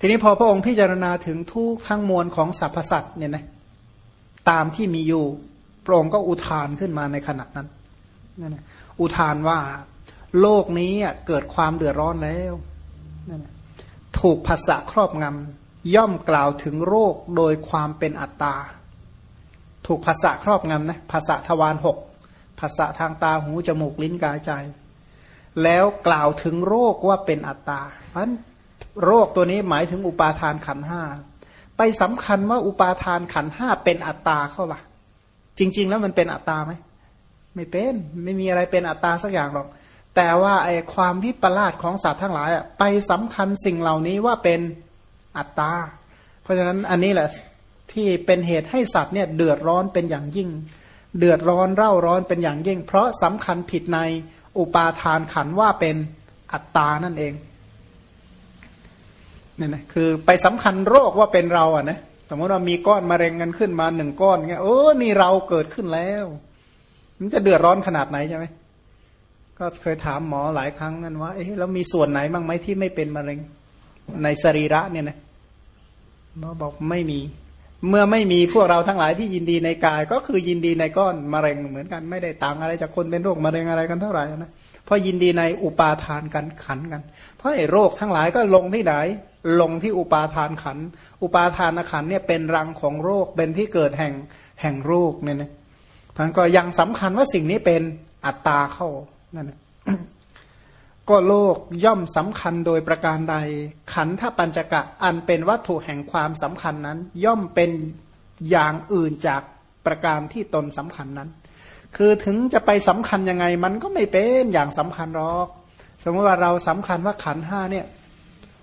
ทีนี้พอพระองค์พิจารณาถึงทุกทั้งมวลของสรรพสัตว์เนี่ยนะตามที่มีอยู่พระองค์ก็อุทานขึ้นมาในขณะนั้นนั่นนะอุทานว่าโลกนี้เกิดความเดือดร้อนแล้วนั่นนะถูกภาษาครอบงำย่อมกล่าวถึงโรคโดยความเป็นอัตตา ถูกภาษาครอบงำนะภาษาทวารหกภาษาทางตาหูจมูกลิ้นกายใจ แล้วกล่าวถึงโรคว่าเป็นอัตตาเพราะ โรคตัวนี้หมายถึงอุปาทานขันห้าไปสำคัญว่าอุปาทานขันห้าเป็นอัตตาเข้าปะจริง ๆ แล้วมันเป็นอัตตาไหมไม่เป็นไม่มีอะไรเป็นอัตตาสักอย่างหรอก แต่ว่าไอ้ความวิปลาสของสัตว์ทั้งหลายอะไปสำคัญสิ่งเหล่านี้ว่าเป็นอัตตา เพราะฉะนั้นอันนี้แหละที่เป็นเหตุให้สัตว์เนี่ยเดือดร้อนเป็นอย่างยิ่ง เดือดร้อนเร่าร้อนเป็นอย่างยิ่ง เพราะสำคัญผิดในอุปาทานขันว่าเป็นอัตตานั่นเอง เนี่ยนะคือไปสำคัญโรคว่าเป็นเราอะนะสมมติว่ามีก้อนมะเร็งกันขึ้นมาหนึ่งก้อนเงี้ยโอ้นี่เราเกิดขึ้นแล้ว มันจะเดือดร้อนขนาดไหนใช่ไหมก็เคยถามหมอหลายครั้งกันว่าเอ๊ะแล้วมีส่วนไหนบ้างไหมที่ไม่เป็นมะเร็งในสรีระเนี่ยนะหมอบอกไม่มี เมื่อไม่มีพวกเราทั้งหลายที่ยินดีในกาย ก็คือยินดีในก้อนมะเร็งเหมือนกัน ไม่ได้ต่างอะไรจากคนเป็นโรคมะเร็งอะไรกันเท่าไหร่นะ เพราะยินดีในอุปาทานกันขันกัน เพราะไอ้โรคทั้งหลายก็ลงที่ไหน ลงที่อุปาทานขัน อุปาทานขันเนี่ยเป็นรังของโรคเป็นที่เกิดแห่งแห่งโรคเนี่ยนะท่านก็ยังสำคัญว่าสิ่งนี้เป็นอัตตาเข้านั่นนะก็โลกย่อมสำคัญโดยประการใด ขันธปัญจกะอันเป็นวัตถุแห่งความสำคัญนั้น ย่อมเป็นอย่างอื่นจากประการที่ตนสำคัญนั้น คือถึงจะไปสำคัญยังไง มันก็ไม่เป็นอย่างสำคัญหรอก สมมติว่าเราสำคัญว่าขันห้าเนี่ย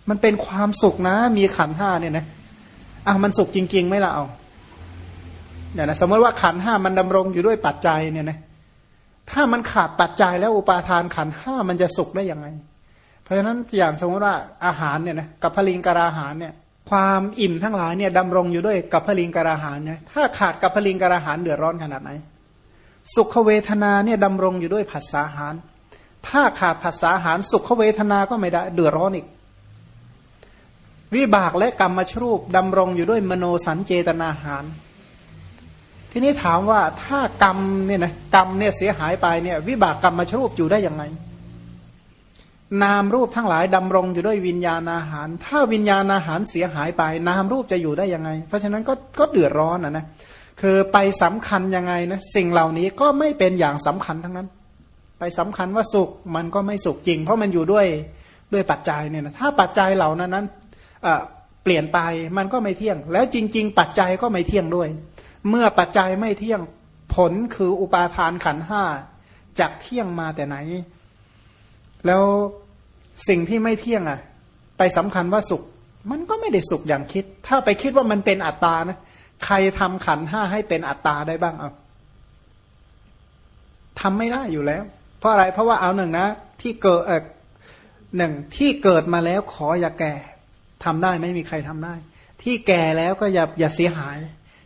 มันเป็นความสุขนะ มีขันห้าเนี่ยนะอะมันสุขจริง ๆไหมล่ะเอาอย่างนะสมมติว่าขันห้ามันดำรงอยู่ด้วยปัจจัยเนี่ยนะถ้ามันขาดปัจจัยแล้วอุปาทานขันห้ามันจะสุขได้ยังไง เพราะฉะนั้นอย่างสมมติว่าอาหารเนี่ยนะกับพลิงกราหารเนี่ย ความอิ่มทั้งหลายเนี่ยดำรงอยู่ด้วยกับพลิงกราหารเนี่ยถ้าขาดกับพลิงกราหารเดือดร้อนขนาดไหน สุขเวทนาเนี่ยดำรงอยู่ด้วยผัสสะหาร ถ้าขาดผัสสะหารสุขเวทนาก็ไม่ได้เดือดร้อนอีก วิบากและกรรมชรูปดำรงอยู่ด้วยมโนสันเจตนาหาร ทีนี้ถามว่าถ้ากรรมเนี่ยนะกรรมเนี่ยเสียหายไปเนี่ยวิบากกรรมชรูปอยู่ได้ยังไง นามรูปทั้งหลายดำรงอยู่ด้วยวิญญาณอาหาร ถ้าวิญญาณอาหารเสียหายไป นามรูปจะอยู่ได้ยังไง เพราะฉะนั้นก็ก็เดือดร้อนนะนะ คือไปสำคัญยังไงนะสิ่งเหล่านี้ก็ไม่เป็นอย่างสำคัญทั้งนั้น ไปสำคัญว่าสุขมันก็ไม่สุขจริง เพราะมันอยู่ด้วยด้วยปัจจัยเนี่ยนะถ้าปัจจัยเหล่านั้นนั้นเปลี่ยนไปมันก็ไม่เที่ยง แล้วจริง ๆ ปัจจัยก็ไม่เที่ยงด้วย เมื่อปัจจัยไม่เที่ยงผลคืออุปาทานขันห้าจากเที่ยงมาแต่ไหน แล้วสิ่งที่ไม่เที่ยงอะ ไปสำคัญว่าสุข มันก็ไม่ได้สุขอย่างคิด ถ้าไปคิดว่ามันเป็นอัตตานะ ใครทำขันห้าให้เป็นอัตตาได้บ้างเอาทำไม่ได้อยู่แล้ว เพราะอะไรเพราะว่าเอาหนึ่งนะ ที่เกิดหนึ่งที่เกิดมาแล้วขออย่าแก่ทำได้ไม่มีใครทำได้ ที่แก่แล้วก็อย่าอย่าเสียหาย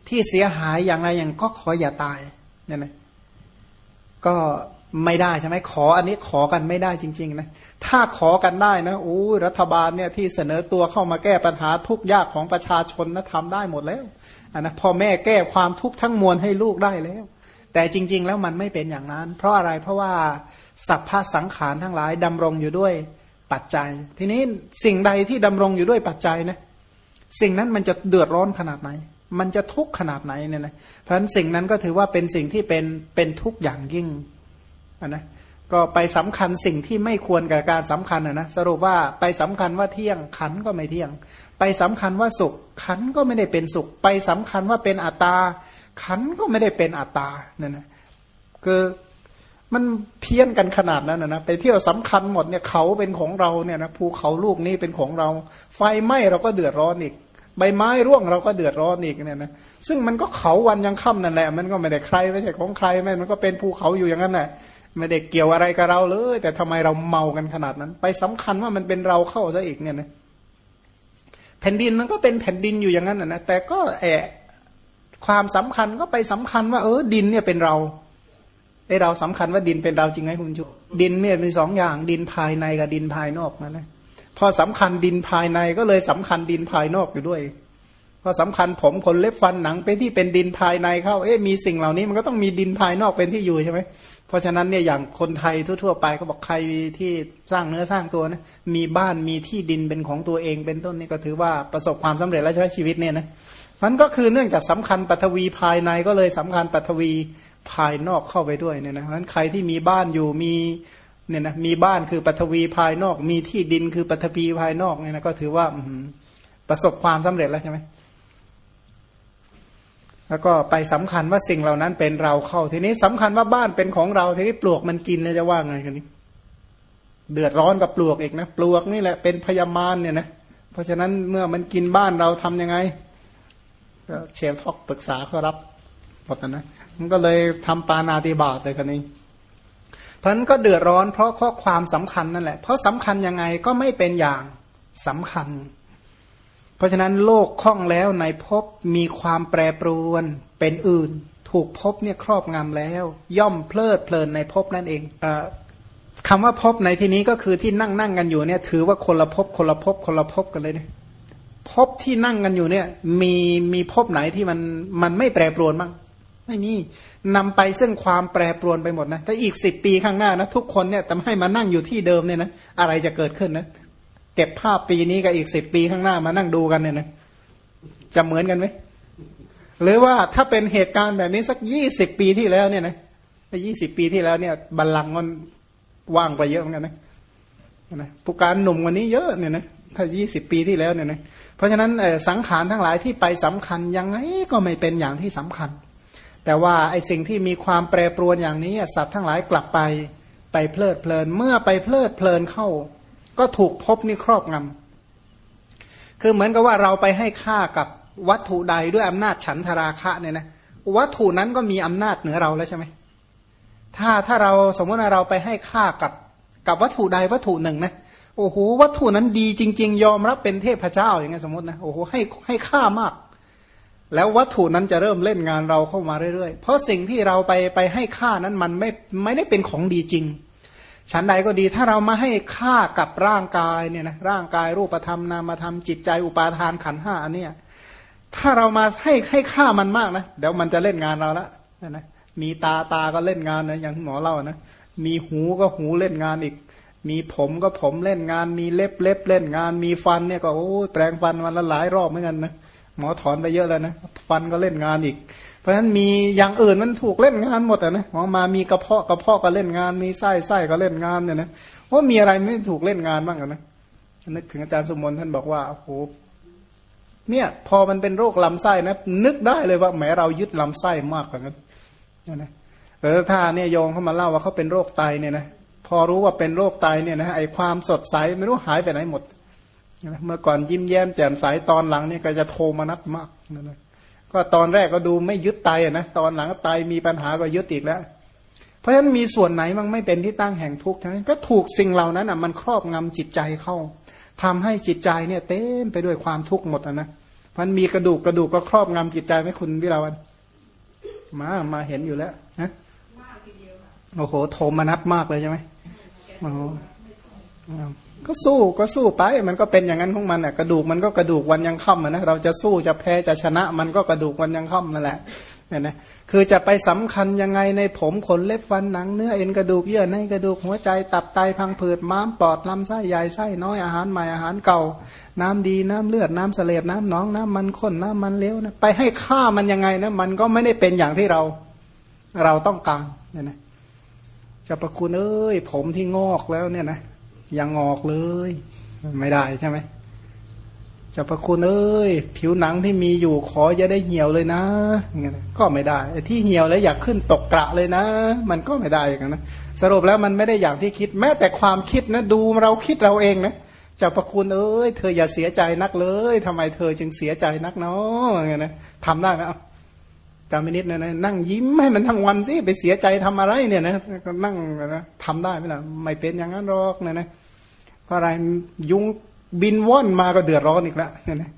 ที่เสียหายอย่างไรอย่างก็ขออย่าตายเนี่ยนะก็ไม่ได้ใช่ไหมขออันนี้ขอกันไม่ได้จริง ๆ นะ ถ้าขอกันได้นะโอ้รัฐบาลเนี่ยที่เสนอตัวเข้ามาแก้ปัญหาทุกยากของประชาชนนะทำได้หมดแล้ว นนะพ่อแม่แก้ความทุกข์ทั้งมวลให้ลูกได้แล้ว แต่จริง ๆ แล้วมันไม่เป็นอย่างนั้น เพราะอะไรเพราะว่าสัพพะสังขารทั้งหลายดำรงอยู่ด้วยปัจจัย ทีนี้สิ่งใดที่ดำรงอยู่ด้วยปัจจัยนะสิ่งนั้นมันจะเดือดร้อนขนาดไหน มันจะทุกข์ขนาดไหนเนี่ยนะเพราะฉะนั้นสิ่งนั้นก็ถือว่าเป็นสิ่งที่เป็นเป็นทุกข์อย่างยิ่งนะก็ไปสำคัญสิ่งที่ไม่ควรกับการสำคัญนะนะสรุปว่าไปสำคัญว่าเที่ยงขันก็ไม่เที่ยง ไปสำคัญว่าสุข ขันก็ไม่ได้เป็นสุข ไปสำคัญว่าเป็นอัตตา ขันก็ไม่ได้เป็นอัตตาเนี่ยนะคือมันเพี้ยนกันขนาดนั้นนะไปเที่ยวสำคัญหมดเนี่ยเขาเป็นของเราเนี่ยนะภูเขาลูกนี้เป็นของเรา ไฟไหม้เราก็เดือดร้อนอีก ใบไม้ร่วงเราก็เดือดร้อนอีกเนี่ยนะซึ่งมันก็เขาวันยังค่ำนั่นแหละ มันก็ไม่ได้ใครไม่ใช่ของใครแม่มันก็เป็นภูเขาอยู่อย่างนั้นแหละไม่ได้เกี่ยวอะไรกับเราเลย แต่ทำไมเราเมากันขนาดนั้น ไปสำคัญว่ามันเป็นเราเข้าซะอีกเนี่ยนะ แผ่นดินมันก็เป็นแผ่นดินอยู่อย่างนั้นนะแต่ก็แอบความสำคัญก็ไปสำคัญว่า เออดินเนี่ยเป็นเราไอเราสำคัญว่าดินเป็นเราจริงไหมคุณชูดินเนี่ยมีสองอย่างดินภายในกับดินภายนอกนะนะพอสำคัญดินภายในก็เลยสำคัญดินภายนอกอยู่ด้วยพอสำคัญผมขนเล็บฟันหนังเป็นที่เป็นดินภายในเข้า เอ๊ะมีสิ่งเหล่านี้มันก็ต้องมีดินภายนอกเป็นที่อยู่ใช่ไหม เพราะฉะนั้นเนี่ยอย่างคนไทยทั่วๆไปก็บอกใครที่สร้างเนื้อสร้างตัวนะมีบ้านมีที่ดินเป็นของตัวเองเป็นต้นนี่ก็ถือว่าประสบความสำเร็จแล้วใช้ชีวิตเนี่ยนะมันก็คือเนื่องจากสำคัญปัทวีภายในก็เลยสำคัญปัทวีภายนอกเข้าไปด้วยเนี่ยนะเพราะฉะนั้นใครที่มีบ้านอยู่มีเนี่ยนะมีบ้านคือปัทวีภายนอก มีที่ดินคือปัทวีภายนอกเนี่ยนะก็ถือว่าประสบความสำเร็จแล้วใช่ไหม แล้วก็ไปสำคัญว่าสิ่งเหล่านั้นเป็นเราเข้าทีนี้สำคัญว่าบ้านเป็นของเราทีนี้ปลวกมันกินเลยจะว่าไงกันนี้ เดือดร้อนกับปลวกอีกนะปลวกนี่แหละเป็นพยามารเนี่ยนะเพราะฉะนั้นเมื่อมันกินบ้านเราทํำยังไงก็เชฟทอกปรึกษาเขารับหมดนะมันก็เลยทำปานาติบาตเลยคนนี้เพราะนั้นก็เดือดร้อนเพราะข้อความสำคัญนั่นแหละ เพราะสำคัญยังไงก็ไม่เป็นอย่างสำคัญ เพราะฉะนั้นโลกคล่องแล้วในภพมีความแปรปรวนเป็นอื่น ถูกภพเนี่ยครอบงำแล้ว ย่อมเพลิดเพลินในภพนั่นเองอคำว่าภพในที่นี้ก็คือที่นั่งนั่งกันอยู่เนี่ย ถือว่าคนละภพคนละภพคนละภพกันเลยเนี่ยภพที่นั่งกันอยู่เนี่ย มีมีภพไหนที่มันมันไม่แปรปรวนบ้างไม่มีนำไปซึ่งความแปรปรวนไปหมดนะถ้าอีกสิบปีข้างหน้านะทุกคนเนี่ยแต่ให้มานั่งอยู่ที่เดิมเนี่ยนะอะไรจะเกิดขึ้นนะ เก็บภาพปีนี้กับอีกสิบปีข้างหน้ามานั่งดูกันเนี่ยนะจะเหมือนกันไหมหรือว่าถ้าเป็นเหตุการณ์แบบนี้สักยี่สิบปีที่แล้วเนี่ยนะยี่สิบปีที่แล้วเนี่ยบัลลังก์มันว่างไปเยอะเหมือนกันนะนะผู้การหนุ่มกว่านี้เยอะเนี่ยนะถ้ายี่สิบปีที่แล้วเนี่ยนะเพราะฉะนั้นสังขารทั้งหลายที่ไปสำคัญยังไงก็ไม่เป็นอย่างที่สำคัญ แต่ว่าไอสิ่งที่มีความแปรปรวนอย่างนี้สัตว์ทั้งหลายกลับไปไปเพลิดเพลินเมื่อไปเพลิดเพลินเข้า ก็ถูกพบนี่ครอบงำคือเหมือนกับว่าเราไปให้ค่ากับวัตถุใดด้วยอำนาจฉันทราคะเนี่ยนะวัตถุนั้นก็มีอำนาจเหนือเราแล้วใช่ไหมถ้าถ้าเราสมมติว่าเราไปให้ค่ากับกับวัตถุใดวัตถุหนึ่งนะโอ้โหวัตถุนั้นดีจริง ๆ ยอมรับเป็นเทพเจ้าอย่างเงี้ยสมมตินะโอ้โหให้ให้ค่ามาก แล้ววัตถุนั้นจะเริ่มเล่นงานเราเข้ามาเรื่อยๆ เพราะสิ่งที่เราไปไปให้ค่านั้นมันไม่ไม่ได้เป็นของดีจริง ฉันใดก็ดีถ้าเรามาให้ค่ากับร่างกายเนี่ยนะร่างกายรูปธรรมนามธรรมจิตใจอุปาทานขันห้าอันเนี้ยถ้าเรามาให้ให้ค่ามันมากนะเดี๋ยวมันจะเล่นงานเราละนะมีตาตาก็เล่นงานนะอย่างหมอเล่านะมีหูก็หูเล่นงานอีก มีผมก็ผมเล่นงาน มีเล็บเล็บเล่นงาน มีฟันเนี่ยก็โอ้แปลงฟันวันละหลายรอบเหมือนกันนะ หมอถอนไปเยอะแล้วนะฟันก็เล่นงานอีก เพราะฉะนั้นมีอย่างอื่นมันถูกเล่นงานหมดอะนะมองมามีกระเพาะกระเพาะก็เล่นงาน มีไส้ไส้ก็เล่นงานเนี่ยนะว่ามีอะไรไม่ถูกเล่นงานบ้างนะนึกถึงอาจารย์สมมติท่านบอกว่าโอ้โหเนี่ย พอมันเป็นโรคลำไส้นะ นึกได้เลยว่าแหมเรายึดลำไส้มากกว่านั้นนะหรือถ้าเนี่ยโยงเข้ามาเล่าว่าเขาเป็นโรคไตเนี่ยนะพอรู้ว่าเป็นโรคไตเนี่ยนะไอความสดใสไม่รู้หายไปไหนหมด เมื่อก่อนยิ้มแย้มแจ่มใสตอนหลังเนี่ยก็จะโทรมานัดมากนะก็ตอนแรกก็ดูไม่ยึดไตนะตอนหลังไตมีปัญหาก็ยึดอีกแล้ว เพราะฉะนั้นมีส่วนไหนมันไม่เป็นที่ตั้งแห่งทุกข์ทั้งนั้นก็ถูกสิ่งเหล่านั้นอะมันครอบงำจิตใจเข้าทำให้จิตใจเนี่ยเต็มไปด้วยความทุกข์หมดนะมันมีกระดูกกระดูกก็ครอบงำจิตใจไหมคุณวิลาวันมามาเห็นอยู่แล้วนะโอ้โหโทมนัดมากเลยใช่ไหมโอ้โห ก็สู้ก็สู้ไป มันก็เป็นอย่างนั้นของมันอะกระดูกมันก็กระดูกวันยังค่ำนะเราจะสู้จะแพ้จะชนะ มันก็กระดูกวันยังค่ำนั่นแหละเนี่ยนะคือจะไปสำคัญยังไงในผมขนเล็บฟันหนังเนื้อเอ็นกระดูกเยื่อในกระดูกหัวใจตับไตพังผืดม้ามปอดลำไส้ใหญ่ไส้น้อยอาหารใหม่อาหารเก่า น้ำดีน้ำเลือดน้ำเสลดน้ำหนองน้ำมันข้นน้ำมันเลี้ยวนะไปให้ค่ามันยังไงนะมันก็ไม่ได้เป็นอย่างที่เราเราต้องการเนี่ยนะจะประคุณเอ้ยผมที่งอกแล้วเนี่ยนะ ยังงอกเลย ไม่ได้ใช่ไหมจะพระคุณเอ้ยผิวหนังที่มีอยู่ขอจะได้เหี่ยวเลยนะเงี้ยก็ไม่ได้ที่เหี่ยวแล้วอยากขึ้นตกกระเลยนะ มันก็ไม่ได้อย่างนั้นนะสรุปแล้วมันไม่ได้อย่างที่คิด แม้แต่ความคิดนะ ดูเราคิดเราเองนะจะประคุณเอ้ยเธออย่าเสียใจนักเลยทำไมเธอจึงเสียใจนักเนาะอย่างเงี้ยนะทำได้ไหม จำไม่นิดนะนั่งยิ้มให้มันทั้งวันสิไปเสียใจทำอะไรเนี่ยนะก็นั่งนะทำได้ไหมล่ะไม่เป็นอย่างนั้นหรอกเนี่ยนะเพราะอะไรยุงบินว่อนมาก็เดือดร้อนอีกแล้วเนี่ยนะ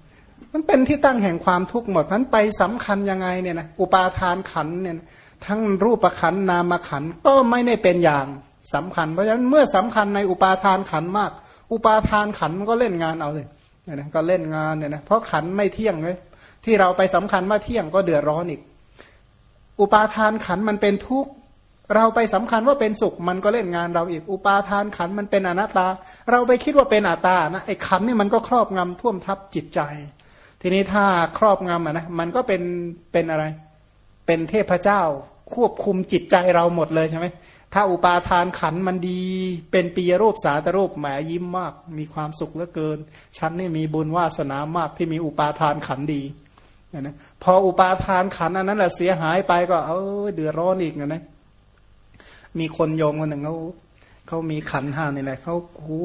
มันเป็นที่ตั้งแห่งความทุกข์หมดนั้นไปสำคัญยังไงเนี่ยนะอุปาทานขันเนี่ยทั้งรูปขันนามขันก็ไม่ได้เป็นอย่างสำคัญ เพราะฉะนั้นเมื่อสำคัญในอุปาทานขันมาก อุปาทานขันมันก็เล่นงานเอาเลยเนี่ยนะก็เล่นงานเนี่ยนะเพราะขันไม่เที่ยงเลยที่เราไปสำคัญว่าเที่ยงก็เดือดร้อนอีก อุปาทานขันมันเป็นทุกข์เราไปสำคัญว่าเป็นสุขมันก็เล่นงานเราอีกอุปาทานขันมันเป็นอนัตตา เราไปคิดว่าเป็นอัตตานะไอ้ขันนี่มันก็ครอบงำท่วมทับจิตใจ ทีนี้ถ้าครอบงำอะนะมันก็เป็นเป็นอะไร เป็นเทพเจ้าควบคุมจิตใจเราหมดเลยใช่ไหมถ้าอุปาทานขันมันดี เป็นปีรูปสาตรูปแหมยิ้มมาก มีความสุขเหลือเกิน ฉันนี่มีบุญวาสนามากที่มีอุปาทานขันดี นะพออุปาทานขันอันนั้นแหละเสียหายไปก็เออเดือดร้อนอีกนะนะมีคนโยมคนหนึ่งเขาเขามีขันห้านี่แหละเขาโอ้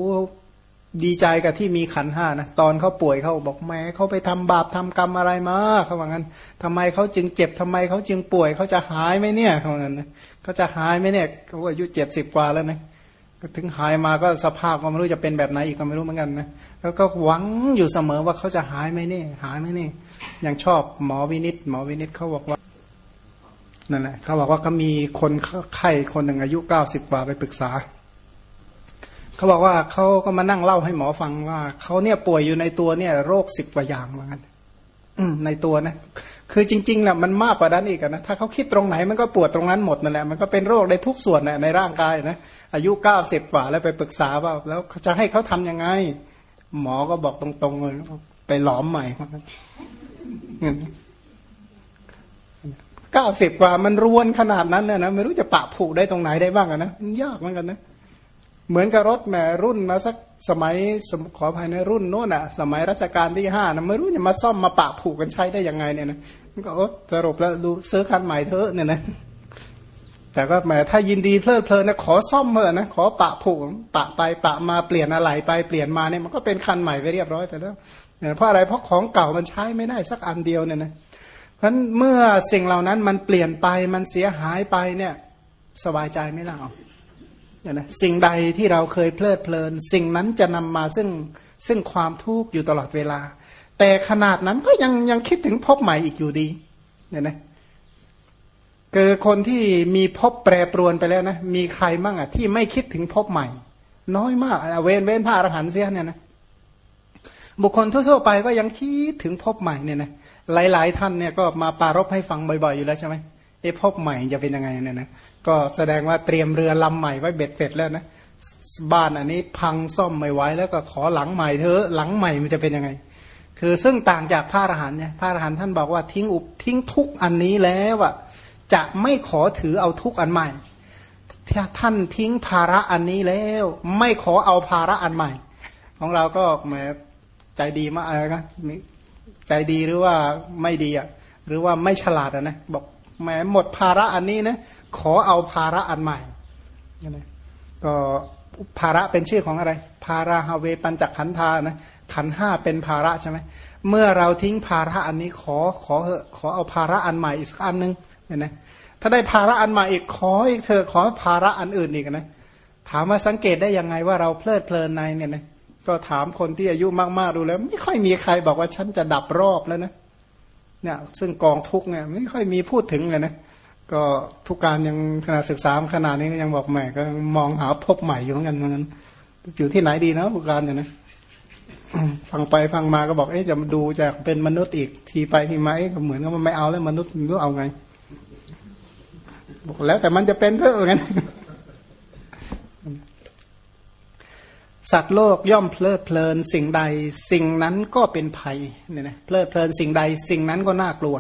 ดีใจกับที่มีขันห้านะตอนเขาป่วยเขาบอกแม่เขาไปทำบาปทำกรรมอะไรมาเขาบอกงั้นทำไมเขาจึงเจ็บทำไมเขาจึงป่วยเขาจะหายไหมเนี่ยเขาบอกงั้นเขาจะหายไหมเนี่ยเขาอายุเจ็บสิบกว่าแล้วนะถึงหายมาก็สภาพก็ไม่รู้จะเป็นแบบไหนอีกก็ไม่รู้เหมือนกันนะแล้วก็หวังอยู่เสมอว่าเขาจะหายไหมเนี่ยหายไหมเนี่ย ยังชอบหมอวินิต หมอวินิตเขาบอกว่านั่นแหละเขาบอกว่าก็มีคนไข้คนหนึ่งอายุเก้าสิบกว่าไปปรึกษาเขาบอกว่าเขาก็มานั่งเล่าให้หมอฟังว่าเขาเนี่ยป่วยอยู่ในตัวเนี่ย โรคสิบกว่าอย่างเหมือนกันในตัวนะ คือจริงๆแหละมันมากกว่านั้นอีกนะถ้าเขาคิดตรงไหนมันก็ปวดตรงนั้นหมดนั่นแหละมันก็เป็นโรคในทุกส่วนนะในร่างกายนะอายุเก้าสิบกว่าแล้วไปปรึกษาว่าแล้วจะให้เขาทํำยังไง หมอก็บอกตรงๆเลยไปหลอมใหม่ เก้าสิบกว่ามันรวนขนาดนั้นเนี่ยนะไม่รู้จะปะผูกได้ตรงไหนได้บ้างนะยากเหมือนกันนะเหมือนกับรถแม่รุ่นมาสักสมัยขอภายในรุ่นโน้นอะ สมัยรัชกาลที่ห้านะไม่รู้จะมาซ่อมมาปะผูกกันใช้ได้ยังไงเนี่ยนะมันก็สรุปแล้วดูซื้อคันใหม่เถอะเนี่ยนะแต่ก็แหมถ้ายินดีเพลิดเพลินนะขอซ่อมเมื่อนะขอปะผูกปะไปปะมาเปลี่ยนอะไรไปเปลี่ยนมาเนี่ยมันก็เป็นคันใหม่ไปเรียบร้อยไปแล้ว เพราะอะไรเพราะของเก่ามันใช้ไม่ได้สักอันเดียวเนี่ยนะเพราะเมื่อสิ่งเหล่านั้นมันเปลี่ยนไปมันเสียหายไปเนี่ยสบายใจไม่ล่ะเนี่ยนะสิ่งใดที่เราเคยเพลิดเพลิน สิ่งนั้นจะนำมาซึ่งซึ่งความทุกข์อยู่ตลอดเวลา แต่ขนาดนั้นก็ยังยังคิดถึงพบใหม่อีกอยู่ดีเนี่ยนะคือคนที่มีพบแปรปรวนไปแล้วนะมีใครมั่งอะที่ไม่คิดถึงพบใหม่ น้อยมากเว้นเว้นพระอรหันต์เสียเนี่ยนะ บุคคลทั่วๆไปก็ยังคิดถึงพบใหม่เนี่ยนะหลายๆท่านเนี่ยก็มาปารบให้ฟังบ่อยๆอยู่แล้วใช่ไหมเอพบใหม่จะเป็นยังไงเนี่ยนะก็แสดงว่าเตรียมเรือลำใหม่ไว้เบ็ดเสร็จแล้วนะบ้านอันนี้พังซ่อมไม่ไหวแล้วก็ขอหลังใหม่เธอหลังใหม่มันจะเป็นยังไง คือซึ่งต่างจากพระอรหันต์เนี่ยพระอรหันต์ท่านบอกว่าทิ้งอุบทิ้งทุกอันนี้แล้วอะจะไม่ขอถือเอาทุกอันใหม่ถ้าท่านทิ้งภาระอันนี้แล้ว ไม่ขอเอาภาระอันใหม่ ของเราก็แหม ใจดีมากอะไรนะใจดีหรือว่าไม่ดีอะหรือว่าไม่ฉลาดอะนะบอกแหมหมดภาระอันนี้นะขอเอาภาระอันใหม่นะก็ภาระเป็นชื่อของอะไร ภาราฮาเวปัญจขันธานะขันห้าเป็นภาระใช่ไหมเมื่อเราทิ้งภาระอันนี้ขอขอขอเอาภาระอันใหม่อีกสักอันหนึ่งเนี่ยนะถ้าได้ภาระอันใหม่อีกขออีกเธอขอภาระอันอื่นอีกนะถามว่าสังเกตได้ยังไงว่าเราเพลิดเพลินในเนี่ยนะ ก็ถามคนที่อายุมากๆดูแล้ว ไม่ค่อยมีใครบอกว่าฉันจะดับรอบแล้วนะเนี่ยซึ่งกองทุกเนี่ยไม่ค่อยมีพูดถึงเลยนะก็ผู้การยังขนาดศึกษาขนาดนี้ยังบอกใหม่ก็มองหาพบใหม่อยู่เหมือนกันเหมือนกันอยู่ที่ไหนดีนะผู้การเนี่ยนะฟังไปฟังมาก็บอกเอ๊ะจะมาดูจากเป็นมนุษย์อีกทีไปทีไหมก็เหมือนกับมันไม่เอาแล้วมนุษย์มันก็เอาไงบอกแล้วแต่มันจะเป็นเท่ากัน สัตว์โลกย่อมเพลิดเพลินสิ่งใด สิ่งนั้นก็เป็นภัยเนี่ยนะเพลิดเพลินสิ่งใด สิ่งนั้นก็น่ากลัว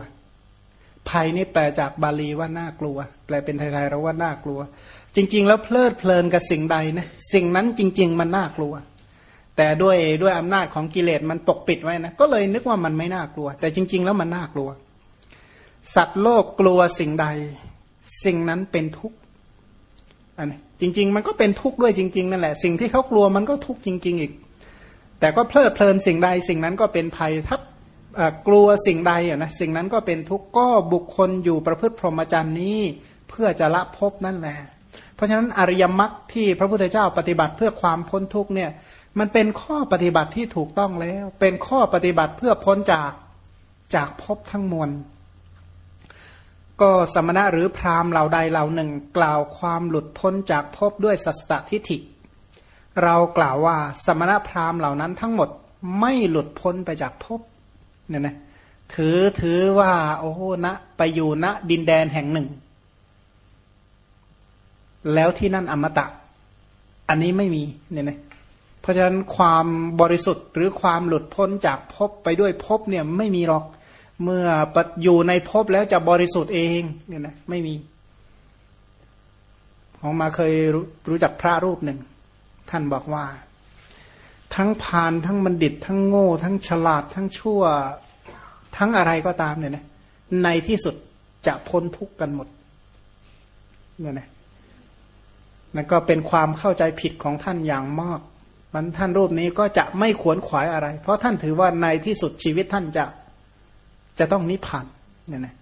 ภัยนี่แปลจากบาลีว่าน่ากลัว แปลเป็นไทยๆเราว่าน่ากลัว จริง ๆ แล้วเพลิดเพลินกับสิ่งใดนะสิ่งนั้นจริง ๆ มันน่ากลัว แต่ด้วยด้วยอำนาจของกิเลสมันปกปิดไว้นะก็เลยนึกว่ามันไม่น่ากลัว แต่จริง ๆ แล้วมันน่ากลัว สัตว์โลกกลัวสิ่งใด สิ่งนั้นเป็นทุกข์อันนี้ จริง ๆ มันก็เป็นทุกข์ด้วยจริง ๆ นั่นแหละ สิ่งที่เขากลัวมันก็ทุกข์จริง ๆ อีก แต่ก็เพลิดเพลินสิ่งใดสิ่งนั้นก็เป็นภัยถ้ากลัวสิ่งใดอะนะสิ่งนั้นก็เป็นทุกข์ก็บุคคลอยู่ประพฤติพรหมจรรย์นี้เพื่อจะละภพนั่นแหละ เพราะฉะนั้นอริยมรรคที่พระพุทธเจ้าปฏิบัติเพื่อความพ้นทุกข์เนี่ยมันเป็นข้อปฏิบัติที่ถูกต้องแล้ว เป็นข้อปฏิบัติเพื่อพ้นจากจากภพทั้งมวล ก็สมณะหรือพราหมณ์เหล่าใดเหล่าหนึ่ง กล่าวความหลุดพ้นจากภพด้วยสัสตทิฏฐิ เรากล่าวว่าสมณะพราหมณ์เหล่านั้นทั้งหมดไม่หลุดพ้นไปจากภพเนี่ยนะถือถือว่า โอ้โหณไปอยู่ณดินแดนแห่งหนึ่ง แล้วที่นั่นอมตะ อันนี้ไม่มีเนี่ยนะเพราะฉะนั้นความบริสุทธิ์หรือความหลุดพ้นจากภพไปด้วยภพเนี่ยไม่มีหรอก เมื่ออยู่ในภพแล้วจะบริสุทธิ์เองเนี่ยนะไม่มี ของมาเคยรู้รู้จักพระรูปหนึ่ง ท่านบอกว่า ทั้งพานทั้งบัณฑิต ทั้งโง่ ทั้งฉลาด ทั้งชั่ว ทั้งอะไรก็ตามเนี่ยนะในที่สุดจะพ้นทุกข์กันหมดเนี่ยนะนั่นก็เป็นความเข้าใจผิดของท่านอย่างมากมันท่านรูปนี้ก็จะไม่ขวนขวายอะไร เพราะท่านถือว่าในที่สุดชีวิตท่านจะ จะต้องนิพพานเนี่ยนะ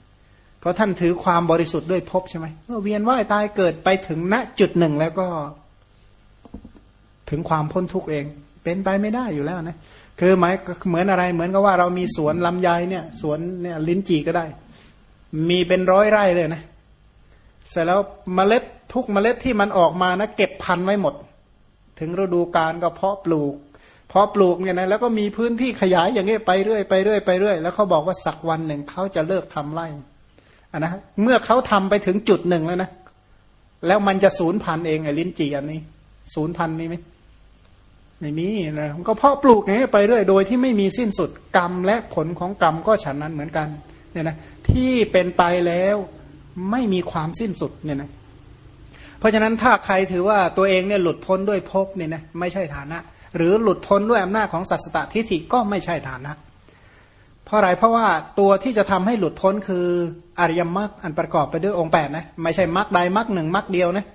เพราะท่านถือความบริสุทธิ์ด้วยภพใช่ไหมเมื่อเวียนว่ายตายเกิดไปถึงณจุดหนึ่งแล้วก็ ถึงความพ้นทุกข์เอง เป็นไปไม่ได้อยู่แล้วนะคือหมายเหมือนอะไรเหมือนกับว่าเรามีสวนลำไยเนี่ยสวนเนี่ยลิ้นจี่ก็ได้ มีเป็นร้อยไร่เลยนะเสร็จแล้วเมล็ดทุกเมล็ดที่มันออกมานะเก็บพันไว้หมด ถึงฤดูกาลก็เพาะปลูก พาะปลูกเนี่ยนะแล้วก็มีพื้นที่ขยายอย่างนี้ยไปเรื่อยไปเรื่อยไปเรื่อยแล้วเขาบอกว่าสักวันหนึ่งเขาจะเลิกทำไร่อะนะเมื่อเขาทำไปถึงจุดหนึ่งแล้วนะแล้วมันจะสูญพันเองไอ้ลิ้นจีอันนี้สูญพันนี้ไหมไม่มีนะก็เพาะปลูกอย่างนี้ไปเรื่อยโดยที่ไม่มีสิ้นสุดกรรมและผลของกรรมก็ฉันนั้นเหมือนกันเนี่ยนะที่เป็นไปแล้วไม่มีความสิ้นสุดเนี่ยนะเพราะฉะนั้นถ้าใครถือว่าตัวเองเนี่ยหลุดพ้นด้วยภพเนี่ยนะไม่ใช่ฐานะ หรือหลุดพ้นด้วยอำนาจของสัสตตทิฏฐิก็ไม่ใช่ฐานะ เพราะอะไรเพราะว่าตัวที่จะทำให้หลุดพ้นคืออริยมรรคอันประกอบไปด้วยองค์แปดนะไม่ใช่มรรคใดมรรคหนึ่งมรรคเดียวนะ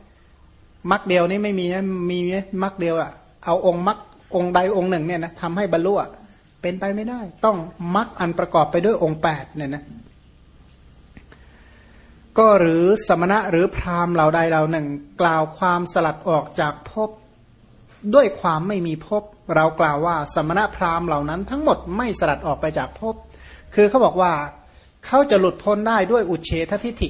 มรรคเดียวนี่ไม่มีนะมีมรรคเดียวอะเอาองค์มรรคองค์ใดองค์หนึ่งเนี่ยนะทำให้บรรลุเป็นไปไม่ได้ ต้องมรรคอันประกอบไปด้วยองค์แปดเนี่ยนะก็หรือสมณะหรือพราหมณ์เหล่าใดเหล่าหนึ่ง กล่าวความสลัดออกจากภพ ด้วยความไม่มีภพเรากล่าวว่า สมณะพราหมณ์เหล่านั้นทั้งหมดไม่สลัดออกไปจากภพคือเขาบอกว่าเขาจะหลุดพ้นได้ด้วยอุเฉททิฏฐิ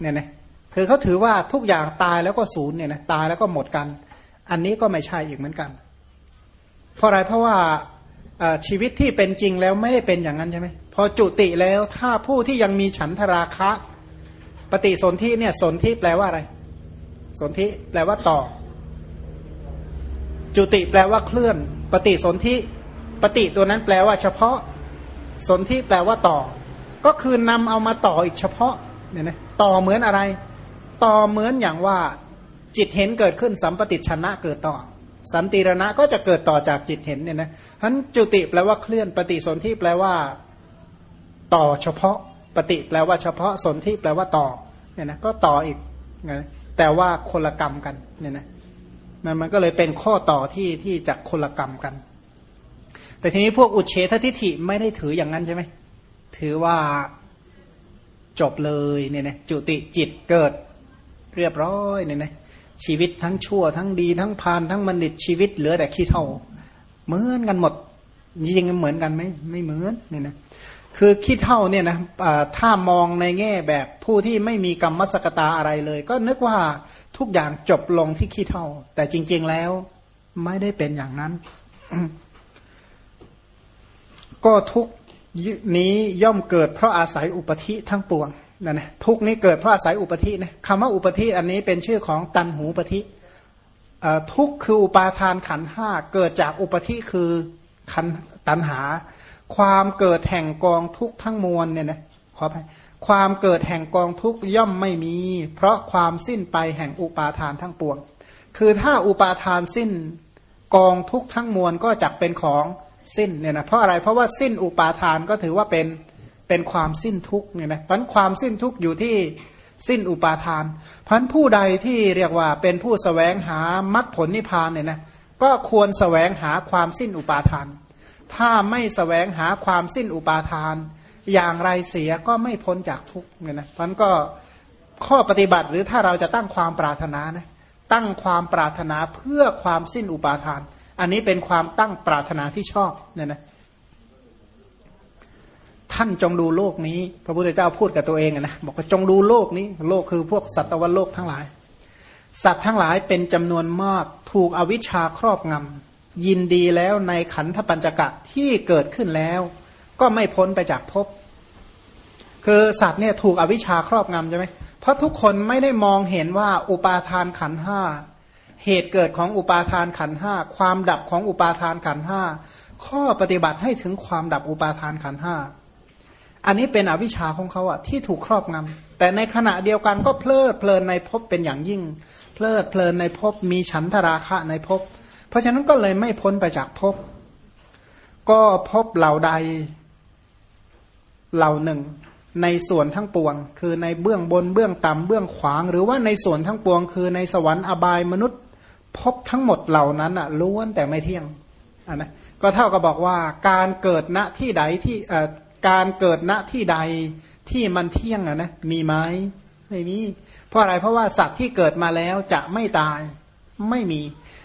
เนี่ยนะคือเขาถือว่าทุกอย่างตายแล้วก็ศูนย์เนี่ยนะตายแล้วก็หมดกัน อันนี้ก็ไม่ใช่อีกเหมือนกัน เพราะอะไรเพราะว่าชีวิตที่เป็นจริงแล้วไม่ได้เป็นอย่างนั้นใช่ไหมพอจุติแล้วถ้าผู้ที่ยังมีฉันทราคะ ปฏิสนธิเนี่ยสนธิแปลว่าอะไร สนธิแปลว่าต่อ จุติแปลว่าเคลื่อน ปฏิสนธิปฏิตัวนั้นแปลว่าเฉพาะ สนธิแปลว่าต่อ ก็คือนำเอามาต่ออีกเฉพาะเนี่ยนะต่อเหมือนอะไร ต่อเหมือนอย่างว่าจิตเห็นเกิดขึ้นสัมปติชนะเกิดต่อ สันติรณะก็จะเกิดต่อจากจิตเห็นเนี่ยนะฉะนั้นจุติแปลว่าเคลื่อน ปฏิสนธิแปลว่าต่อเฉพาะ ปฏิแปลว่าเฉพาะสนธิแปลว่าต่อเนี่ยนะก็ต่ออีกนะแต่ว่าคนละกรรมกันเนี่ยนะ มันมันก็เลยเป็นข้อต่อที่ที่จากคนละกรรมกัน แต่ทีนี้พวกอุเฉททิฐิไม่ได้ถืออย่างนั้นใช่ไหมถือว่าจบเลยเนี่ยนะจุติจิตเกิดเรียบร้อยเนี่ยนะชีวิตทั้งชั่ว ทั้งดีทั้งพานทั้งบัณฑิตชีวิตเหลือแต่ขี้เท่าเหมือนกันหมดจริงๆเหมือนกันไหมไม่เหมือนเนี่ยนะคือขี้เท่าเนี่ยนะถ้ามองในแง่แบบผู้ที่ไม่มีกรรมมสกตาอะไรเลย ก็นึกว่า ทุกอย่างจบลงที่ขี้เท่า แต่จริง ๆแล้วไม่ได้เป็นอย่างนั้น ก็ทุกนี้ย่อมเกิดเพราะอาศัยอุปธิทั้งปวงนั่นนะทุกนี้เกิดเพราะอาศัยอุปธินะคำว่าอุปธิอันนี้เป็นชื่อของตันหูปธิทุกคืออุปาทานขันห้าเกิดจากอุปธิคือขันตันหา ความเกิดแห่งกองทุกทั้งมวลเนี่ยนะขออภัย ความเกิดแห่งกองทุกย่อมไม่มี เพราะความสิ้นไปแห่งอุปาทานทั้งปวง คือถ้าอุปาทานสิ้นกองทุกทั้งมวลก็จักเป็นของสิ้นเนี่ยนะเพราะอะไรเพราะว่าสิ้นอุปาทานก็ถือว่าเป็นเป็นความสิ้นทุกเนี่ยนะพันความสิ้นทุกอยู่ที่สิ้นอุปาทานพันผู้ใดที่เรียกว่าเป็นผู้สแสวงหามรรคผลนิพพานเนี่ยนะก็ควรสแสวงหาความสิ้นอุปาทาน ถ้าไม่สแสวงหาความสิ้นอุปาทาน อย่างไรเสียก็ไม่พ้นจากทุกเนี่ยนะพันก็ข้อปฏิบัติหรือถ้าเราจะตั้งความปรารถนานะตั้งความปรารถนาเพื่อความสิ้นอุปาทาน อันนี้เป็นความตั้งปรารถนาที่ชอบเนี่ยนะท่านจงดูโลกนี้ พระพุทธเจ้าพูดกับตัวเองนะบอกว่าจงดูโลกนี้ โลกคือพวกสัตว์วันโลกทั้งหลาย สัตว์ทั้งหลายเป็นจำนวนมากถูกอวิชชาครอบงำยินดีแล้วในขันธปัญจกะที่เกิดขึ้นแล้ว ก็ไม่พ้นไปจากภพคือสัตว์เนี่ยถูกอวิชชาครอบงำใช่ไหมเพราะทุกคนไม่ได้มองเห็นว่าอุปาทานขันห้าเหตุเกิดของอุปาทานขันห้าความดับของอุปาทานขันห้าข้อปฏิบัติให้ถึงความดับอุปาทานขันห้าอันนี้เป็นอวิชชาของเขาอะที่ถูกครอบงำแต่ในขณะเดียวกันก็เพลิดเพลินในภพเป็นอย่างยิ่ง เพลิดเพลินในภพมีฉันทราคะในภพเพราะฉะนั้นก็เลยไม่พ้นไปจากภพก็ภพเหล่าใด เหล่าหนึ่ง ในส่วนทั้งปวง คือในเบื้องบนเบื้องต่ำเบื้องขวาง หรือว่าในส่วนทั้งปวง คือในสวรรค์อบายมนุษย์พบทั้งหมดเหล่านั้นอะล้วนแต่ไม่เที่ยงอันนะก็เท่ากับบอกว่าการเกิดณที่ใดที่การเกิดณที่ใดที่มันเที่ยงอะนะมีไหมไม่มีเพราะอะไรเพราะว่าสัตว์ที่เกิดมาแล้วจะไม่ตายไม่มี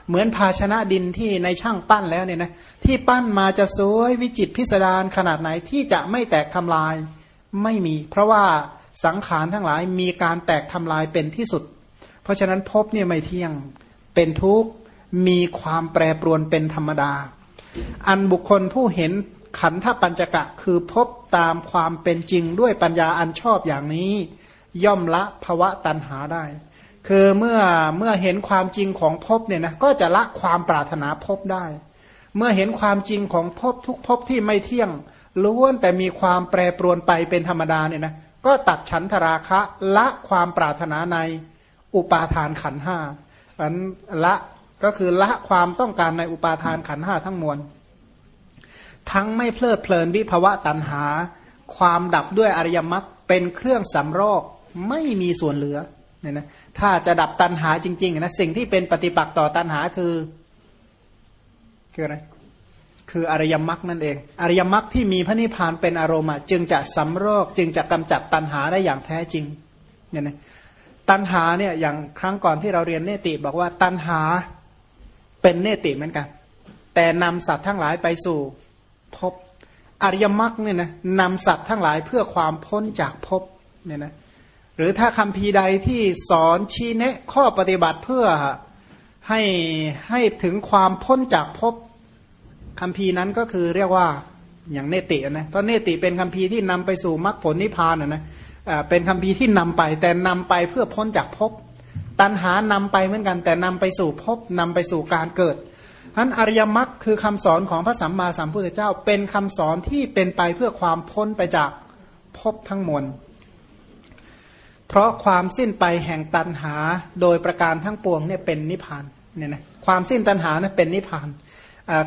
เหมือนภาชนะดินที่ในช่างปั้นแล้วเนี่ยนะที่ปั้นมาจะสวยวิจิตพิสดารขนาดไหนที่จะไม่แตกทำลายไม่มี เพราะว่าสังขารทั้งหลายมีการแตกทำลายเป็นที่สุด เพราะฉะนั้นพบเนี่ยไม่เที่ยงเป็นทุกข์มีความแปรปรวนเป็นธรรมดา อันบุคคลผู้เห็นขันธปัญจกะคือพบตามความเป็นจริงด้วยปัญญาอันชอบอย่างนี้ ย่อมละภวะตันหาได้ คือเมื่อเมื่อเห็นความจริงของภพเนี่ยนะก็จะละความปรารถนาภพได้ เมื่อเห็นความจริงของภพทุกภพที่ไม่เที่ยงล้วนแต่มีความแปรปรวนไปเป็นธรรมดาเนี่ยนะก็ตัดฉันทราคะละความปรารถนาในอุปาทานขันห้าอันละก็คือละความต้องการในอุปาทานขันห้าทั้งมวล ทั้งไม่เพลิดเพลินวิภวะตันหา ความดับด้วยอริยมรรคเป็นเครื่องสำรอกไม่มีส่วนเหลือ เนี่ยนะถ้าจะดับตันหาจริงๆนะสิ่งที่เป็นปฏิปักษ์ต่อตันหาคือ คืออะไรคืออริยมรรคนั่นเอง อริยมรรคที่มีพระนิพพานเป็นอารมณ์จึงจะสำรอกจึงจะกำจัดตัณหาได้อย่างแท้จริงเนี่ยนะตัณหาเนี่ยอย่างครั้งก่อนที่เราเรียนเนติบอกว่าตัณหาเป็นเนติเหมือนกัน แต่นำสัตว์ทั้งหลายไปสู่พบอริยมรรคเนี่ยนะนำสัตว์ทั้งหลายเพื่อความพ้นจากภพเนี่ยนะ หรือถ้าคำพีใดที่สอนชี้แนะข้อปฏิบัติเพื่อให้ให้ถึงความพ้นจากภพคำพีนั้นก็คือเรียกว่าอย่างเนตินะเพราะเนติเป็นคำพีที่นำไปสู่มรรคผลนิพพานนะเป็นคำพีที่นำไปแต่นำไปเพื่อพ้นจากภพตัณหานำไปเหมือนกัน แต่นำไปสู่ภพนำไปสู่การเกิดทั้นอริยมรรคคือคำสอนของพระสัมมาสัมพุทธเจ้า เป็นคำสอนที่เป็นไปเพื่อความพ้นไปจากภพทั้งมวล เพราะความสิ้นไปแห่งตัณหาโดยประการทั้งปวงเนี่ยเป็นนิพพานเนี่ยนะความสิ้นตัณหาเนี่ยเป็นนิพพาน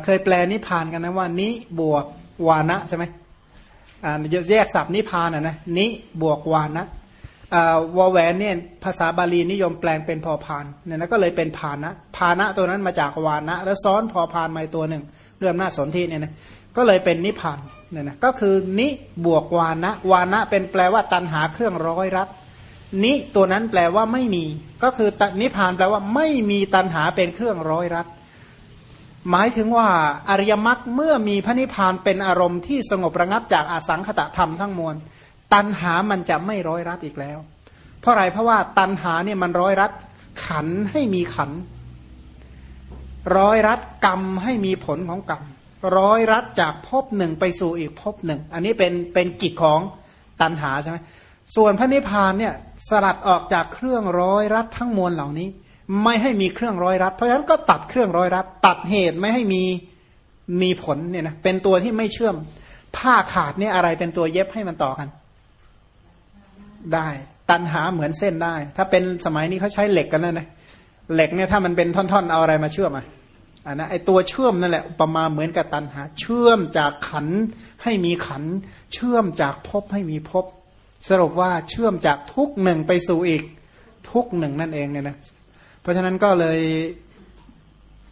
เคยแปลนิพพานกันนะว่านิบวกวานะใช่ไหมแยกศัพท์นิพพานนะนะนิบวกวานะวอแวนเนี่ยภาษาบาลีนิยมแปลงเป็นพอพานเนี่ยนะก็เลยเป็นพานะพานะตัวนั้นมาจากวานะ แล้วซ้อนพอพานมาตัวหนึ่งเรื่องหน้าสนทีเนี่ยนะก็เลยเป็นนิพานเนี่ยนะก็คือนิบวกวานะ วานะเป็นแปลว่าตันหาเครื่องร้อยรัด นิตัวนั้นแปลว่าไม่มี ก็คือนิพานแปลว่าไม่มีตันหาเป็นเครื่องร้อยรัดหมายถึงว่าอริยมรรคเมื่อมีพระนิพพานเป็นอารมณ์ที่สงบระงับจากอาสังขตธรรมทั้งมวล ตัณหามันจะไม่ร้อยรัดอีกแล้ว เพราะอะไรเพราะว่าตัณหาเนี่ยมันร้อยรัดขันให้มีขัน ร้อยรัดกรรมให้มีผลของกรรม ร้อยรัดจากภพหนึ่งไปสู่อีกภพหนึ่ง อันนี้เป็นเป็นกิจของตัณหาใช่ไหม ส่วนพระนิพพานเนี่ยสลัดออกจากเครื่องร้อยรัดทั้งมวลเหล่านี้ ไม่ให้มีเครื่องร้อยรัด เพราะฉะนั้นก็ตัดเครื่องร้อยรัด ตัดเหตุไม่ให้มีมีผลเนี่ยนะเป็นตัวที่ไม่เชื่อม ผ้าขาดเนี่ยอะไรเป็นตัวเย็บให้มันต่อกัน ได้ ตันหาเหมือนเส้นได้ ถ้าเป็นสมัยนี้เขาใช้เหล็กกันนะนะเหล็กเนี่ยถ้ามันเป็นท่อนๆเอาอะไรมาเชื่อมอะอันนะไอตัวเชื่อมนั่นแหละประมาเหมือนกับตันหา เชื่อมจากขันให้มีขัน เชื่อมจากภพให้มีภพ สรุปว่าเชื่อมจากทุกหนึ่งไปสู่อีกทุกหนึ่งนั่นเองเนี่ยนะเพราะฉะนั้นก็เลย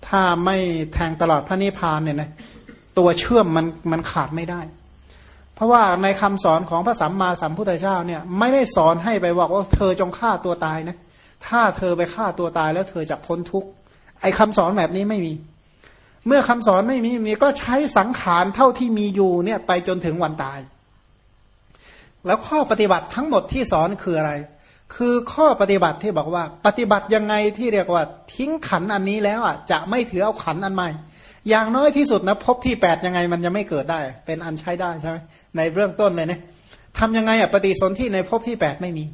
ถ้าไม่แทงตลอดพระนิพพานเนี่ยนะตัวเชื่อมมันมันขาดไม่ได้ เพราะว่าในคำสอนของพระสัมมาสัมพุทธเจ้าเนี่ยไม่ได้สอนให้ไปบอกว่าเธอจงฆ่าตัวตายนะถ้าเธอไปฆ่าตัวตายแล้วเธอจะพ้นทุกข์ไอ้คาสอนแบบนี้ไม่มี เมื่อคำสอนไม่มีมีก็ใช้สังขารเท่าที่มีอยู่เนี่ยไปจนถึงวันตาย แล้วข้อปฏิบัติทั้งหมดที่สอนคืออะไร คือข้อปฏิบัติที่บอกว่า ปฏิบัติยังไงที่เรียกว่า ทิ้งขันอันนี้แล้วอะจะไม่ถือเอาขันอันใหม่ อย่างน้อยที่สุดนะพบที่แปดยังไงมันจะไม่เกิดได้ เป็นอันใช้ได้ใช่ไหมในเรื่องต้นเลยนะทำยังไงอะปฏิสนธิในพบที่แปดไม่มี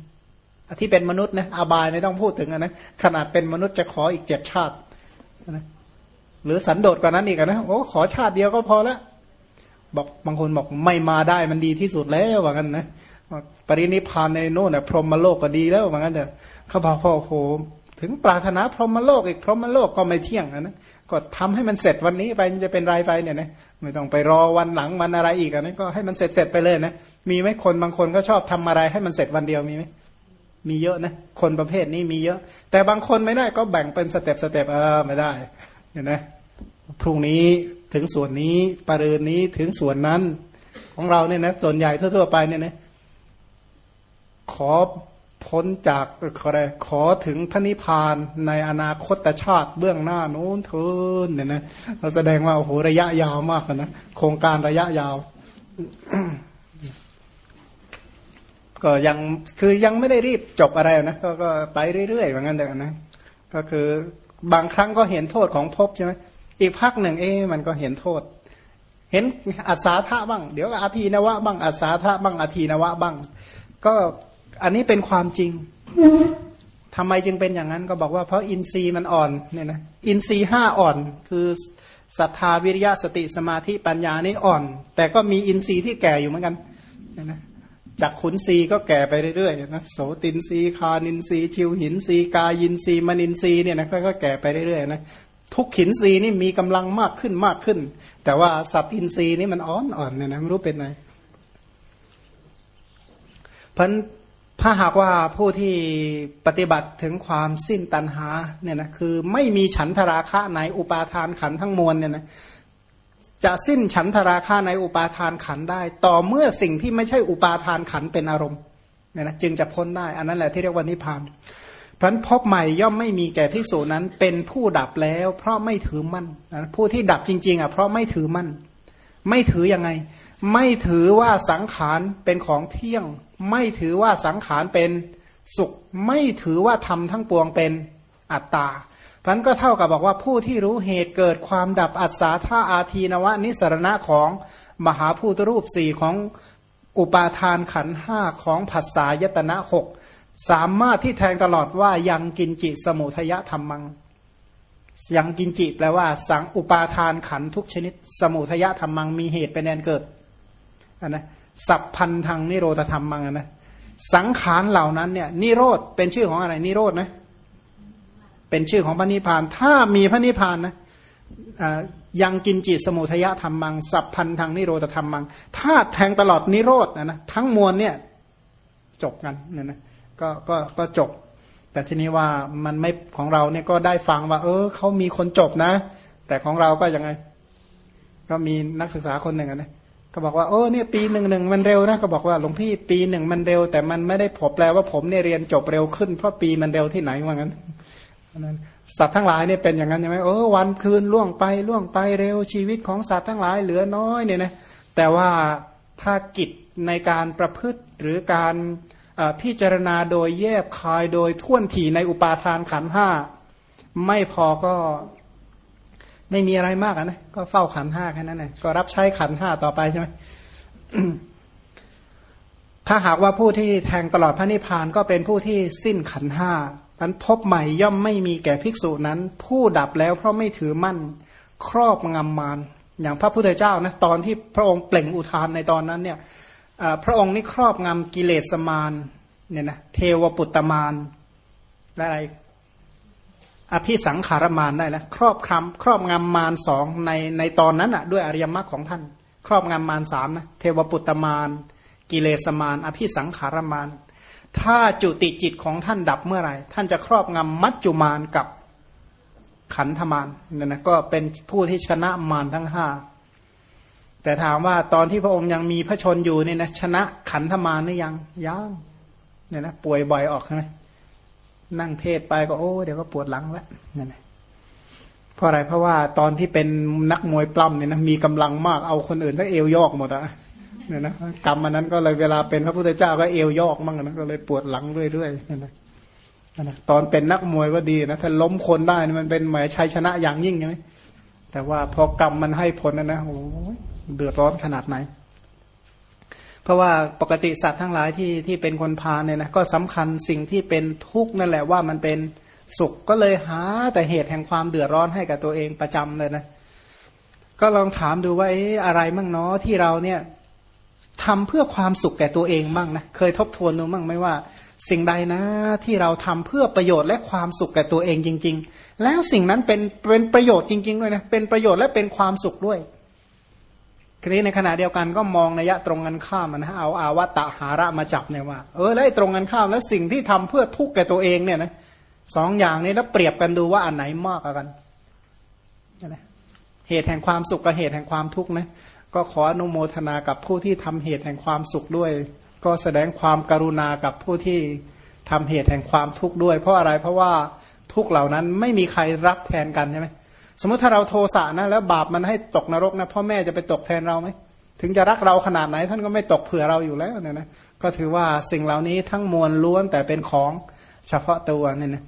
ที่เป็นมนุษย์นะอาบายไม่ต้องพูดถึงนะขนาดเป็นมนุษย์จะขออีกเจ็ดชาตินะหรือสันโดษกว่านั้นอีกนะโอ้ขอชาติเดียวก็พอแล้ว บอกบางคนบอกไม่มาได้มันดีที่สุดแล้วว่างั้นนะปรินิพานในโน่นน่ะพรหมโลกก็ดีแล้วว่างั้นเถอะเขาบอกพ่อโอ้โหถึงปรารถนาพรหมโลกอีกพรหมโลกก็ไม่เที่ยงนะก็ทำให้มันเสร็จวันนี้ไปจะเป็นรายไปเนี่ยนะไม่ต้องไปรอวันหลังวันอะไรอีกนะก็ให้มันเสร็จเสร็จไปเลยนะมีไหมคนบางคนก็ชอบทำอะไรให้มันเสร็จวันเดียวมีไหมมีเยอะนะคนประเภทนี้มีเยอะ แต่บางคนไม่ได้ก็แบ่งเป็นสเต็ปสเต็ปเออไม่ได้เห็นไหมพรุ่งนี้ ถึงส่วนนี้ปรืนนี้ถึงส่วนนั้น ของเราเนี่ยนะส่วนใหญ่ทั่วๆไปเนี่ยนะขอพ้นจากขออะไรขอถึงพระนิพพานในอนาคตชาติเบื้องหน้านู้นเทินเนี่ยนะเราแสดงว่าโอ้โหระยะยาวมากนะโครงการระยะยาว ก็ยังคือยังไม่ได้รีบจบอะไรนะก็ก็ไปเรื่อยๆเหมือนกันเด็กนะก็คือบางครั้งก็เห็นโทษของภพใช่ไหม อีกพักหนึ่งเอ๊มันก็เห็นโทษ เห็นอัศาธาบ้าง เดี๋ยวอาทีนวะบ้างอัศาธาบ้างอาทีนวะบ้าง ก็อันนี้เป็นความจริงทำไมจึงเป็นอย่างนั้นก็บอกว่าเพราะอินทรีย์มันอ่อนเนี่ยนะอินทรีย์ห้าอ่อน คือศรัทธาวิริยะสติสมาธิปัญญานี่อ่อน แต่ก็มีอินทรีย์ที่แก่อยู่เหมือนกันเนี่ยนะจักขุนทรีย์ก็แก่ไปเรื่อยๆนะโสตินทรีย์ฆานินทรีย์ชิวหินทรีย์กายินทรีย์มนินทรีย์เนี่ยนะก็แก่ไปเรื่อยๆนะ ทุกขินทรีย์นี่มีกำลังมากขึ้นมากขึ้น แต่ว่าสัทธินทรีย์นี่มันอ่อนอ่อนเนี่ยนะไม่รู้เป็นไงพันถ้าหากว่าผู้ที่ปฏิบัติถึงความสิ้นตัณหาเนี่ยนะคือไม่มีฉันทราคะในอุปาทานขันธ์ทั้งมวลเนี่ยนะจะสิ้นฉันทราคาในอุปาทานขันได้ ต่อเมื่อสิ่งที่ไม่ใช่อุปาทานขันเป็นอารมณ์เนี่ยนะจึงจะพ้นได้ อันนั้นแหละที่เรียกว่านิพพาน พันพบใหม่ย่อมไม่มีแก่ภิกษุนั้น เป็นผู้ดับแล้ว เพราะไม่ถือมั่นผู้ที่ดับจริง ๆ อะ เพราะไม่ถือมั่น ไม่ถือยังไง ไม่ถือว่าสังขารเป็นของเที่ยง ไม่ถือว่าสังขารเป็นสุข ไม่ถือว่าทำทั้งปวงเป็นอัตตาพันก็เท่ากับบอกว่าผู้ที่รู้เหตุเกิดความดับอัศาธาอาทีนวะนิสรณะของมหาภูตรูปสี่ของอุปาทานขันห้าของภาษายตนะหก สามารถที่แทงตลอดว่ายังกินจิสมุทยธรรมัง ยังกินจิแปลว่า สังอุปาทานขันทุกชนิด สมุทยธรรมังมีเหตุเป็นแดนเกิดนนะสัพพันธังนิโรธธรรมังนะสังขารเหล่านั้นเนี่ยนิโรธเป็นชื่อของอะไรนิโรธนะ เป็นชื่อของพระนิพพาน ถ้ามีพระนิพพานนะยังกินจิตสมุทยธรรมมัง สัพพันทางนิโรธธรรมมัง ถ้าแทงตลอดนิโรธนะนะทั้งมวลเนี่ยจบกันเนี่ยนะ ก็ก็ก็จบ แต่ทีนี้ว่ามันไม่ของเราเนี่ยก็ได้ฟังว่า เออเขามีคนจบนะ แต่ของเราก็ยังไง ก็มีนักศึกษาคนหนึ่งนะก็บอกว่าโอ้เนี่ยปีหนึ่งหนึ่งมันเร็วนะก็บอกว่าหลวงพี่ปีหนึ่งมันเร็ว แต่มันไม่ได้ผมแปลว่าผมเนี่ยเรียนจบเร็วขึ้นเพราะปีมันเร็วที่ไหนว่างั้นนั้นสัตว์ทั้งหลายเนี่ยเป็นอย่างนั้นใช่ไหมโอ้วันคืนล่วงไปล่วงไปเร็วชีวิตของสัตว์ทั้งหลายเหลือน้อยเนี่ยนะแต่ว่าถ้ากิจในการประพฤติหรือการ พิจารณาโดยแยบคายโดยท่วนถี่ในอุปาทานขันห้าไม่พอก็ไม่มีอะไรมากนะก็เฝ้าขันห้าแค่นั้นเองก็รับใช้ขันห้าต่อไปใช่ไหมถ้าหากว่าผู้ที่แทงตลอดพระนิพพานก็เป็นผู้ที่สิ้นขันห้าพันพบใหม่ย่อมไม่มีแก่ภิกษุนั้น ผู้ดับแล้วเพราะไม่ถือมั่นครอบงำมารอย่างพระพุทธเจ้านะตอนที่พระองค์เปล่งอุทานในตอนนั้นเนี่ย พระองค์นี่ครอบงำกิเลสมารเนี่ยนะเทวปุตตมารและอะไรอภิสังขารมารได้แล้วครอบคำครอบงำมารสองในในตอนนั้นอะด้วยอริยมรรคของท่าน ครอบงำมารสามนะเทวปุตตมารกิเลสมารอภิสังขารมารถ้าจุติจิตของท่านดับเมื่อไหร่ ท่านจะครอบงำมัจจุมานกับขันธมานเนี่ยนะก็เป็นผู้ที่ชนะมารทั้งห้า แต่ถามว่าตอนที่พระองค์ยังมีพระชนอยู่เนี่ยนะชนะขันธมารหรือยังยังเนี่ยนะป่วยบ่อยออกใช่ไหมนั่งเทศไปก็โอ้เดี๋ยวก็ปวดหลังแล้วเนี่ยนะเพราะอะไรเพราะว่าตอนที่เป็นนักมวยปล้ำเนี่ยนะมีกำลังมากเอาคนอื่นสักเอวยอกหมดอะเนี่ยนะกรรมมันนั้นก็เลยเวลาเป็นพระพุทธเจ้าก็เอวยอกมั่งนะก็เลยปวดหลังเรื่อยๆเนี่ยนะนะตอนเป็นนักมวยก็ดีนะถ้าล้มคนได้มันเป็นหมายชัยชนะอย่างยิ่งใช่ไหมแต่ว่าพอกรรมมันให้ผลนะนะโอ้ เดือดร้อนขนาดไหน เพราะว่าปกติสัตว์ทั้งหลายที่ที่เป็นคนพาเนี่ยนะก็สำคัญสิ่งที่เป็นทุกข์นั่นแหละว่ามันเป็นสุขก็เลยหาแต่เหตุแห่งความเดือดร้อนให้กับตัวเองประจำเลยนะ ก็ลองถามดูว่าอะไรมั่งเนาะที่เราเนี่ยทำเพื่อความสุขแก่ตัวเองบ้างนะเคยทบทวนดูบ้างไหมว่า สิ่งใดนะที่เราทำเพื่อประโยชน์และความสุขแก่ตัวเองจริง ๆ แล้วสิ่งนั้นเป็นเป็นประโยชน์จริง ๆ ด้วยนะเป็นประโยชน์และเป็นความสุขด้วย ทีนี้ในขณะเดียวกันก็มองนัยะตรงกันข้ามนะเอาอาวตะหาระมาจับเนี่ยว่าเออแล้วตรงกันข้ามแล้วสิ่งที่ทำเพื่อทุกข์แก่ตัวเองเนี่ยนะสองอย่างนี้แล้วเปรียบกันดูว่าอันไหนมากกว่ากันนะเหตุแห่งความสุขกับเหตุแห่งความทุกข์นะก็ขออนุโมทนากับผู้ที่ทำเหตุแห่งความสุขด้วย ก็แสดงความกรุณากับผู้ที่ทำเหตุแห่งความทุกข์ด้วย เพราะอะไรเพราะว่าทุกเหล่านั้นไม่มีใครรับแทนกันใช่ไหม สมมติถ้าเราโทสะนะแล้วบาปมันให้ตกนรกนะพ่อแม่จะไปตกแทนเราไหมถึงจะรักเราขนาดไหน ท่านก็ไม่ตกเผื่อเราอยู่แล้วเนี่ยนะก็ถือว่าสิ่งเหล่านี้ทั้งมวลล้วนแต่เป็นของเฉพาะตัวเนี่ยนะ